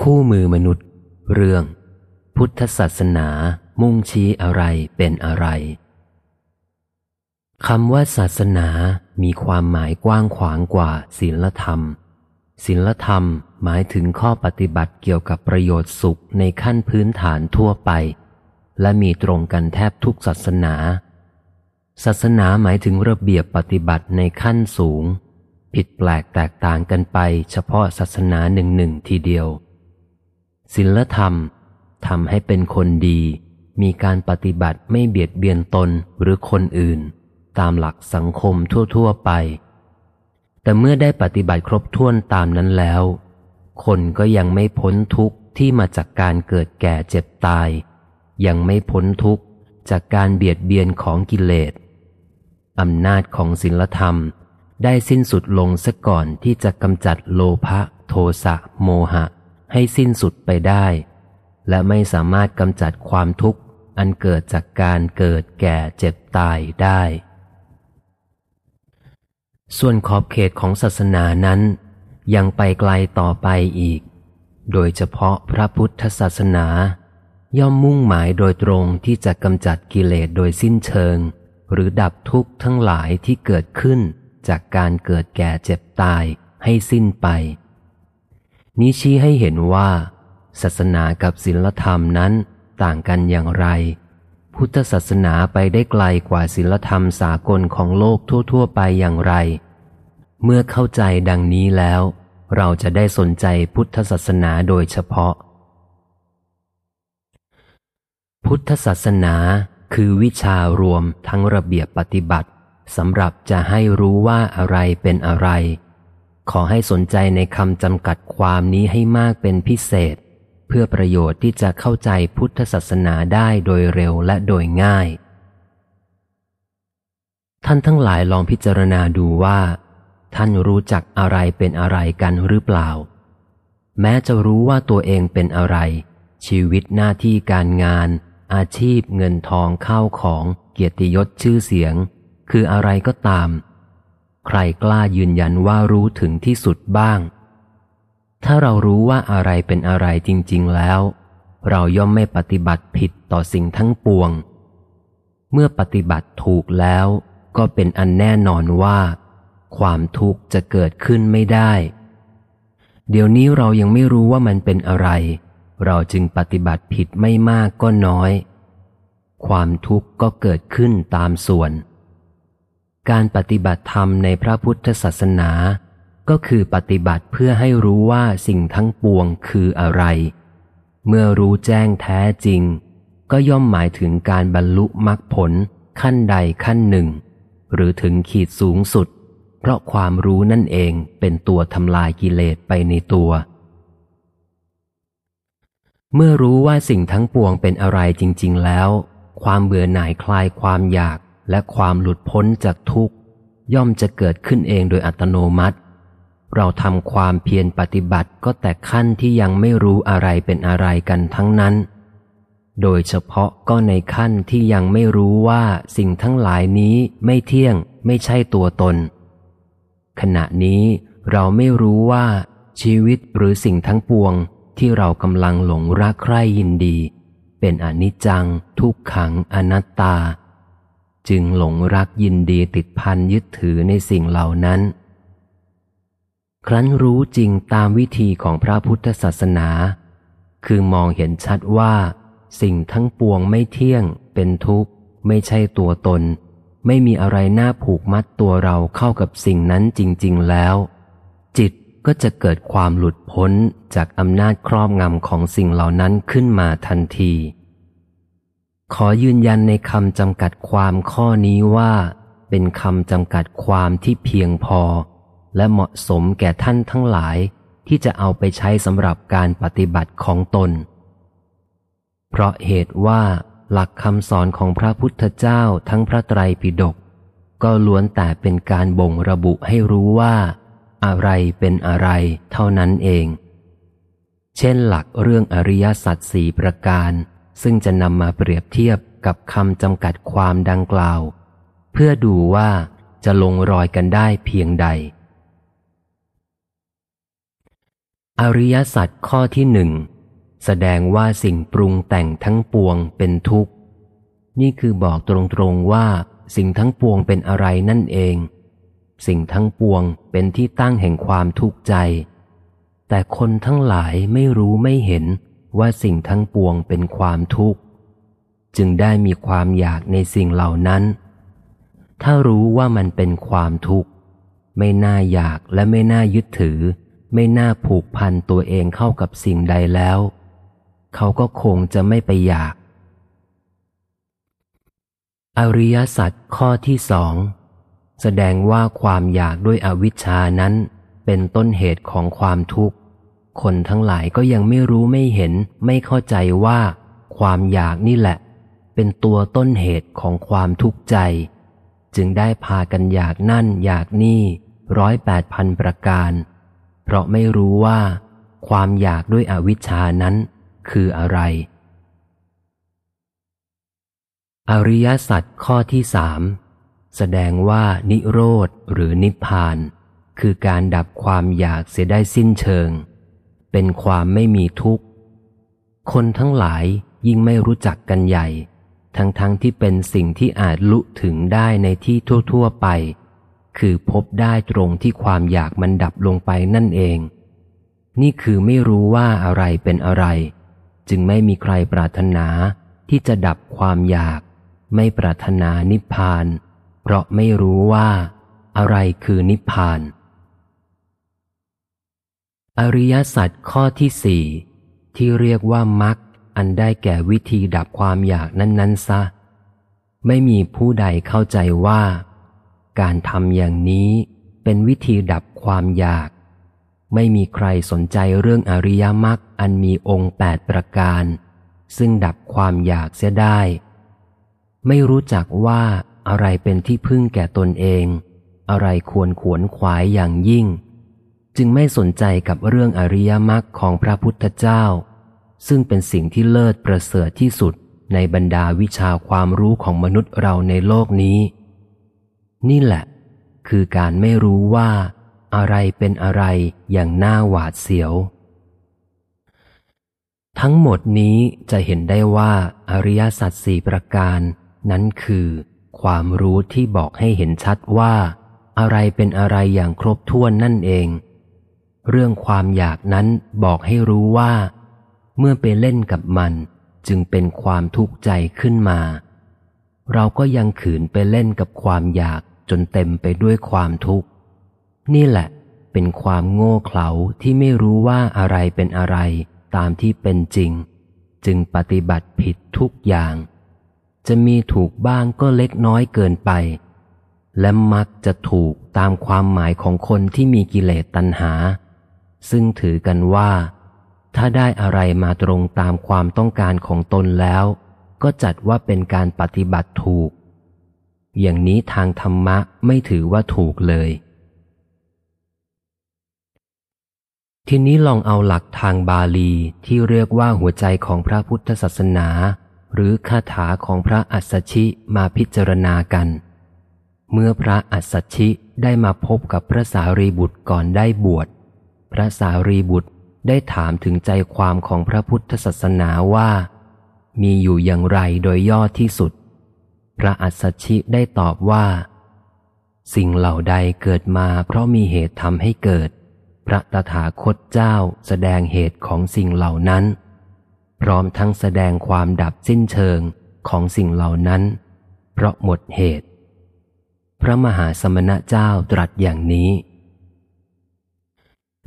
คู่มือมนุษย์ เรื่อง พุทธศาสนามุ่งชี้อะไรเป็นอะไรคำว่าศาสนามีความหมายกว้างขวางกว่าศีลธรรมศีลธรรมหมายถึงข้อปฏิบัติเกี่ยวกับประโยชน์สุขในขั้นพื้นฐานทั่วไป และมีตรงกันแทบทุกศาสนา ศาสนาหมายถึงระเบียบปฏิบัติในขั้นสูง ผิดแปลกแตกต่างกันไปเฉพาะศาสนาหนึ่งหนึ่งทีเดียว ศีลธรรมทำให้เป็นคนดี มีการปฏิบัติไม่เบียดเบียนตนหรือคนอื่น ตามหลักสังคมทั่ว ๆ ไป แต่เมื่อได้ปฏิบัติครบถ้วนตามนั้นแล้ว คนก็ยังไม่พ้นทุกข์ที่มาจากการเกิดแก่เจ็บตาย ยังไม่พ้นทุกข์จากการเบียดเบียนของกิเลสอำนาจของศีลธรรมได้สิ้นสุดลงซะก่อนที่จะกำจัดโลภะโทสะโมหะ ให้สิ้นสุดไปได้ และไม่สามารถกำจัดความทุกข์อันเกิดจากการเกิดแก่เจ็บตายได้ ส่วนขอบเขตของศาสนานั้น ยังไปไกลต่อไปอีก โดยเฉพาะพระพุทธศาสนา ย่อมมุ่งหมายโดยตรงที่จะกำจัดกิเลสโดยสิ้นเชิง หรือดับทุกข์ทั้งหลายที่เกิดขึ้นจากการเกิดแก่เจ็บตายให้สิ้นไป นี้ชี้ให้เห็นว่า ศาสนากับศีลธรรมนั้นต่างกันอย่างไร พุทธศาสนาไปได้ไกลกว่าศีลธรรมสากลของโลกทั่ว ๆ ไปอย่างไร เมื่อเข้าใจดังนี้แล้ว เราจะได้สนใจพุทธศาสนาโดยเฉพาะ พุทธศาสนาคือวิชารวมทั้งระเบียบปฏิบัติสำหรับจะให้รู้ว่าอะไรเป็นอะไร ขอให้สนใจในคำจำกัดความนี้ให้มากเป็นพิเศษ เพื่อประโยชน์ที่จะเข้าใจพุทธศาสนาได้โดยเร็วและโดยง่าย ท่านทั้งหลายลองพิจารณาดูว่า ท่านรู้จักอะไรเป็นอะไรกันหรือเปล่า แม้จะรู้ว่าตัวเองเป็นอะไร ชีวิตหน้าที่การงาน อาชีพเงินทองเข้าของเกียรติยศชื่อเสียง คืออะไรก็ตาม ใครกล้ายืนยันว่ารู้ถึงที่สุดบ้าง ถ้าเรารู้ว่าอะไรเป็นอะไรจริง ๆ แล้ว เราย่อมไม่ปฏิบัติผิดต่อสิ่งทั้งปวง เมื่อปฏิบัติถูกแล้ว ก็เป็นอันแน่นอนว่า ความทุกข์จะเกิดขึ้นไม่ได้ เดี๋ยวนี้เรายังไม่รู้ว่ามันเป็นอะไร เราจึงปฏิบัติผิดไม่มากก็น้อย ความทุกข์ก็เกิดขึ้นตามส่วน การปฏิบัติธรรมในพระพุทธศาสนา ก็คือปฏิบัติเพื่อให้รู้ว่าสิ่งทั้งปวงคืออะไร เมื่อรู้แจ้งแท้จริง ก็ย่อมหมายถึงการบรรลุมรรคผลขั้นใดขั้นหนึ่ง หรือถึงขีดสูงสุด เพราะความรู้นั่นเองเป็นตัวทำลายกิเลสไปในตัว เมื่อรู้ว่าสิ่งทั้งปวงเป็นอะไรจริง ๆ แล้ว ความเบื่อหน่ายคลายความอยาก และความหลุดพ้นจากทุกข์ ย่อมจะเกิดขึ้นเองโดยอัตโนมัติ เราทำความเพียรปฏิบัติก็แต่ขั้นที่ยังไม่รู้อะไรเป็นอะไรกันทั้งนั้น โดยเฉพาะก็ในขั้นที่ยังไม่รู้ว่าสิ่งทั้งหลายนี้ไม่เที่ยงไม่ใช่ตัวตน ขณะนี้เราไม่รู้ว่าชีวิตหรือสิ่งทั้งปวงที่เรากำลังหลงรักใคร่ยินดี เป็นอนิจจัง ทุกขังอนัตตา จึงหลงรักยินดีติดพันยึดถือในสิ่งเหล่านั้น ครั้นรู้จริงตามวิธีของพระพุทธศาสนา คือมองเห็นชัดว่า สิ่งทั้งปวงไม่เที่ยง เป็นทุกข์ ไม่ใช่ตัวตน ไม่มีอะไรน่าผูกมัดตัวเราเข้ากับสิ่งนั้นจริง ๆ แล้ว จิตก็จะเกิดความหลุดพ้นจากอำนาจครอบงำของสิ่งเหล่านั้นขึ้นมาทันที ขอยืนยันในคำจำกัดความข้อนี้ว่า เป็นคำจำกัดความที่เพียงพอ และเหมาะสมแก่ท่านทั้งหลายที่จะเอาไปใช้สำหรับการปฏิบัติของตน เพราะเหตุว่าหลักคำสอนของพระพุทธเจ้าทั้งพระไตรปิฎกก็ล้วนแต่เป็นการบ่งระบุให้รู้ว่า อะไรเป็นอะไรเท่านั้นเอง เช่นหลักเรื่องอริยสัจสี่ประการ ซึ่งจะนำมาเปรียบเทียบกับคำจำกัดความดังกล่าว เพื่อดูว่าจะลงรอยกันได้เพียงใด อริยสัจข้อที่หนึ่งแสดงว่าสิ่งปรุงแต่งทั้งปวงเป็นทุกข์ นี่คือบอกตรงๆว่า สิ่งทั้งปวงเป็นอะไรนั่นเอง สิ่งทั้งปวงเป็นที่ตั้งแห่งความทุกข์ใจ แต่คนทั้งหลายไม่รู้ไม่เห็น ว่าสิ่งทั้งปวงเป็นความทุกข์ จึงได้มีความอยากในสิ่งเหล่านั้น ถ้ารู้ว่ามันเป็นความทุกข์ ไม่น่าอยากและไม่น่ายึดถือ ไม่น่าผูกพันตัวเองเข้ากับสิ่งใดแล้ว เขาก็คงจะไม่ไปอยาก อริยสัจข้อที่สองแสดงว่าความอยากด้วยอวิชชานั้นเป็นต้นเหตุของความทุกข์ คนทั้งหลายก็ยังไม่รู้ไม่เห็น ไม่เข้าใจว่า ความอยากนี่แหละ เป็นตัวต้นเหตุของความทุกข์ใจ จึงได้พากันอยากนั่นอยากนี่ร้อยแปดพันประการ เพราะไม่รู้ว่า ความอยากด้วยอวิชชานั้น คืออะไร อริยสัจข้อที่สามแสดงว่านิโรธหรือนิพพาน คือการดับความอยากเสียได้สิ้นเชิง เป็นความไม่มีทุกข์ คนทั้งหลายยิ่งไม่รู้จักกันใหญ่ ทั้งๆทที่เป็นสิ่งที่อาจลุถึงได้ในที่ทั่ว ๆ ไป คือพบได้ตรงที่ความอยากมันดับลงไปนั่นเอง นี่คือไม่รู้ว่าอะไรเป็นอะไร จึงไม่มีใครปรารถนาที่จะดับความอยาก ไม่ปรารถนานิพพาน เพราะไม่รู้ว่า อะไรคือนิพพาน อริยสัจข้อที่สี่ที่เรียกว่ามักอันได้แก่วิธีดับความอยากนั้น ๆ ซะ ไม่มีผู้ใดเข้าใจว่า การทำอย่างนี้เป็นวิธีดับความอยาก ไม่มีใครสนใจเรื่องอริยมรรคอันมีองค์แปดประการ ซึ่งดับความอยากเสียได้ ไม่รู้จักว่าอะไรเป็นที่พึ่งแก่ตนเอง อะไรควรขวนขวายอย่างยิ่ง จึงไม่สนใจกับเรื่องอริยมรรคของพระพุทธเจ้า ซึ่งเป็นสิ่งที่เลิศประเสริฐที่สุดในบรรดาวิชาความรู้ของมนุษย์เราในโลกนี้ นี่แหละ คือการไม่รู้ว่า อะไรเป็นอะไรอย่างน่าหวาดเสียว ทั้งหมดนี้จะเห็นได้ว่าอริยสัจสี่ประการ นั้นคือ ความรู้ที่บอกให้เห็นชัดว่า อะไรเป็นอะไรอย่างครบถ้วนนั่นเอง เรื่องความอยากนั้นบอกให้รู้ว่า เมื่อไปเล่นกับมันจึงเป็นความทุกข์ใจขึ้นมา เราก็ยังขืนไปเล่นกับความอยากจนเต็มไปด้วยความทุกข์ นี่แหละ เป็นความโง่เขลาที่ไม่รู้ว่าอะไรเป็นอะไรตามที่เป็นจริง จึงปฏิบัติผิดทุกอย่าง จะมีถูกบ้างก็เล็กน้อยเกินไป และมักจะถูกตามความหมายของคนที่มีกิเลสตัณหา ซึ่งถือกันว่า ถ้าได้อะไรมาตรงตามความต้องการของตนแล้ว ก็จัดว่าเป็นการปฏิบัติถูก อย่างนี้ทางธรรมะไม่ถือว่าถูกเลย ทีนี้ลองเอาหลักทางบาลีที่เรียกว่าหัวใจของพระพุทธศาสนา หรือคาถาของพระอัสสชิมาพิจารณากัน เมื่อพระอัสสชิได้มาพบกับพระสารีบุตรก่อนได้บวช พระสารีบุตรได้ถามถึงใจความของพระพุทธศาสนาว่า มีอยู่อย่างไรโดยย่อที่สุด พระอัสสชิได้ตอบว่า สิ่งเหล่าใดเกิดมาเพราะมีเหตุทำให้เกิด พระตถาคตเจ้าแสดงเหตุของสิ่งเหล่านั้น พร้อมทั้งแสดงความดับสิ้นเชิงของสิ่งเหล่านั้น เพราะหมดเหตุ พระมหาสมณะเจ้าตรัสอย่างนี้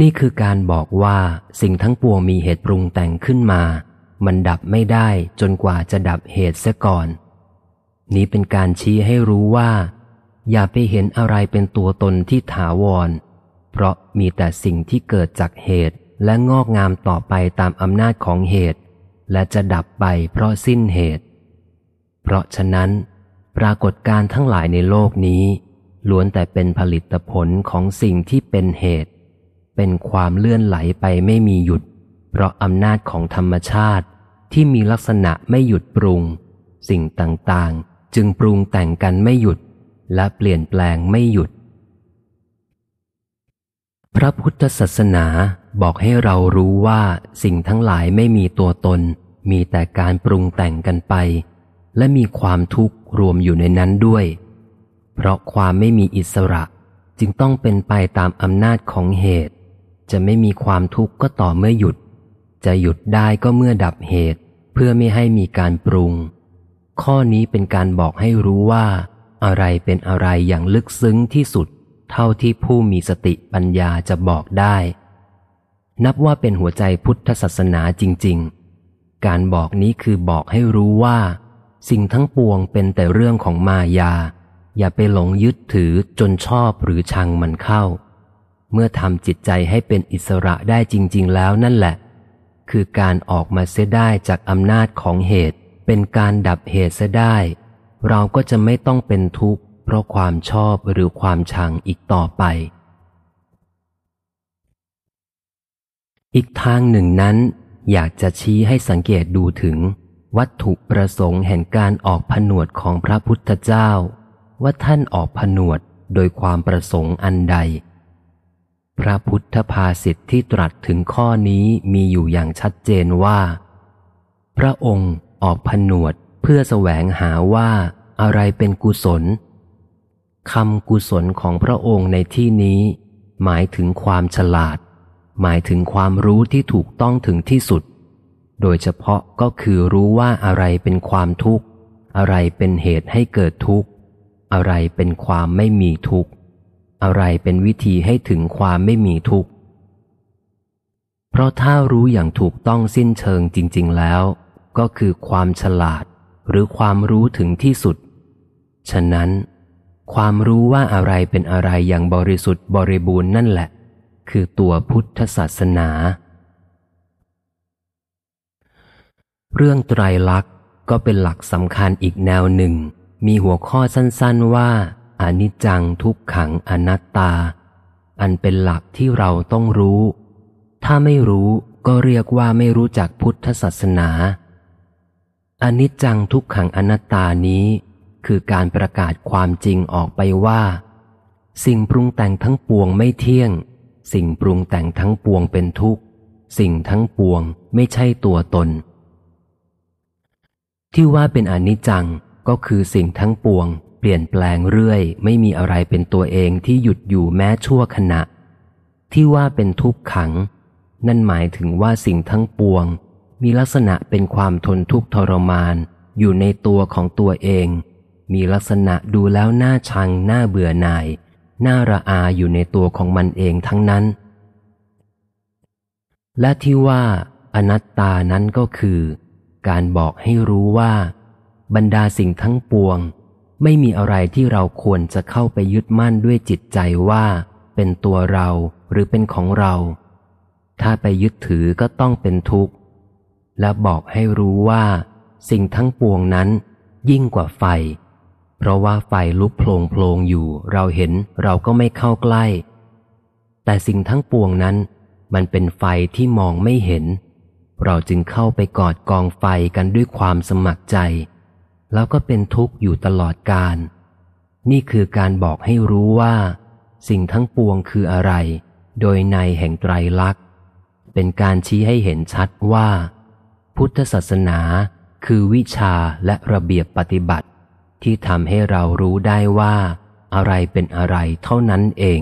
นี่คือการบอกว่าสิ่งทั้งปวงมีเหตุปรุงแต่งขึ้นมา มันดับไม่ได้จนกว่าจะดับเหตุเสียก่อน นี้เป็นการชี้ให้รู้ว่า อย่าไปเห็นอะไรเป็นตัวตนที่ถาวร เพราะมีแต่สิ่งที่เกิดจากเหตุและงอกงามต่อไปตามอำนาจของเหตุ และจะดับไปเพราะสิ้นเหตุ เพราะฉะนั้น ปรากฏการทั้งหลายในโลกนี้ล้วนแต่เป็นผลิตผลของสิ่งที่เป็นเหตุ เป็นความเลื่อนไหลไปไม่มีหยุด เพราะอำนาจของธรรมชาติที่มีลักษณะไม่หยุดปรุง สิ่งต่างๆ จึงปรุงแต่งกันไม่หยุด และเปลี่ยนแปลงไม่หยุด พระพุทธศาสนาบอกให้เรารู้ว่าสิ่งทั้งหลายไม่มีตัวตน มีแต่การปรุงแต่งกันไป และมีความทุกข์รวมอยู่ในนั้นด้วย เพราะความไม่มีอิสระจึงต้องเป็นไปตามอำนาจของเหตุ จะไม่มีความทุกข์ก็ต่อเมื่อหยุด จะหยุดได้ก็เมื่อดับเหตุ เพื่อไม่ให้มีการปรุง ข้อนี้เป็นการบอกให้รู้ว่า อะไรเป็นอะไรอย่างลึกซึ้งที่สุด เท่าที่ผู้มีสติปัญญาจะบอกได้ นับว่าเป็นหัวใจพุทธศาสนาจริง ๆ การบอกนี้คือบอกให้รู้ว่า สิ่งทั้งปวงเป็นแต่เรื่องของมายา อย่าไปหลงยึดถือจนชอบหรือชังมันเข้า เมื่อทำจิตใจให้เป็นอิสระได้จริง ๆ แล้วนั่นแหละ คือการออกมาเสียได้จากอำนาจของเหตุ เป็นการดับเหตุเสียได้ เราก็จะไม่ต้องเป็นทุกข์ เพราะความชอบหรือความชังอีกต่อไป อีกทางหนึ่งนั้น อยากจะชี้ให้สังเกตดูถึง วัตถุประสงค์แห่งการออกผนวดของพระพุทธเจ้า ว่าท่านออกผนวดโดยความประสงค์อันใด พระพุทธภาษิตที่ตรัสถึงข้อนี้มีอยู่อย่างชัดเจนว่า พระองค์ออกผนวดเพื่อแสวงหาว่าอะไรเป็นกุศลคำกุศลของพระองค์ในที่นี้ หมายถึงความฉลาด หมายถึงความรู้ที่ถูกต้องถึงที่สุด โดยเฉพาะก็คือรู้ว่าอะไรเป็นความทุกข์ อะไรเป็นเหตุให้เกิดทุกข์ อะไรเป็นความไม่มีทุกข์ อะไรเป็นวิธีให้ถึงความไม่มีทุกข์ เพราะถ้ารู้อย่างถูกต้องสิ้นเชิงจริง ๆ แล้ว ก็คือความฉลาดหรือความรู้ถึงที่สุด ฉะนั้น ความรู้ว่าอะไรเป็นอะไรอย่างบริสุทธิ์บริบูรณ์นั่นแหละ คือตัวพุทธศาสนา เรื่องไตรลักษณ์ก็เป็นหลักสำคัญอีกแนวหนึ่ง มีหัวข้อสั้นๆว่า อนิจจังทุกขังอนัตตา อันเป็นหลักที่เราต้องรู้ ถ้าไม่รู้ก็เรียกว่าไม่รู้จักพุทธศาสนา อนิจจังทุกขังอนัตตานี้ คือการประกาศความจริงออกไปว่า สิ่งปรุงแต่งทั้งปวงไม่เที่ยง สิ่งปรุงแต่งทั้งปวงเป็นทุกข์ สิ่งทั้งปวงไม่ใช่ตัวตน ที่ว่าเป็นอนิจจังก็คือสิ่งทั้งปวง เปลี่ยนแปลงเรื่อย ไม่มีอะไรเป็นตัวเองที่หยุดอยู่แม้ชั่วขณะ ที่ว่าเป็นทุกขัง นั่นหมายถึงว่าสิ่งทั้งปวง มีลักษณะเป็นความทนทุกข์ทรมาน อยู่ในตัวของตัวเอง มีลักษณะดูแล้วน่าชังน่าเบื่อหน่ายน่าระอาอยู่ในตัวของมันเองทั้งนั้น และที่ว่า อนัตตานั้นก็คือ การบอกให้รู้ว่า บรรดาสิ่งทั้งปวง ไม่มีอะไรที่เราควรจะเข้าไปยึดมั่นด้วยจิตใจว่า เป็นตัวเราหรือเป็นของเรา ถ้าไปยึดถือก็ต้องเป็นทุกข์ และบอกให้รู้ว่า สิ่งทั้งปวงนั้นยิ่งกว่าไฟ เพราะว่าไฟลุกโผลงโผลงอยู่ เราเห็นเราก็ไม่เข้าใกล้ แต่สิ่งทั้งปวงนั้น มันเป็นไฟที่มองไม่เห็น เราจึงเข้าไปกอดกองไฟกันด้วยความสมัครใจ แล้วก็เป็นทุกข์อยู่ตลอดกาลนี่คือการบอกให้รู้ว่า สิ่งทั้งปวงคืออะไร โดยในแห่งไตรลักษณ์ เป็นการชี้ให้เห็นชัดว่า พุทธศาสนาคือวิชาและระเบียบปฏิบัติ ที่ทำให้เรารู้ได้ว่า อะไรเป็นอะไรเท่านั้นเอง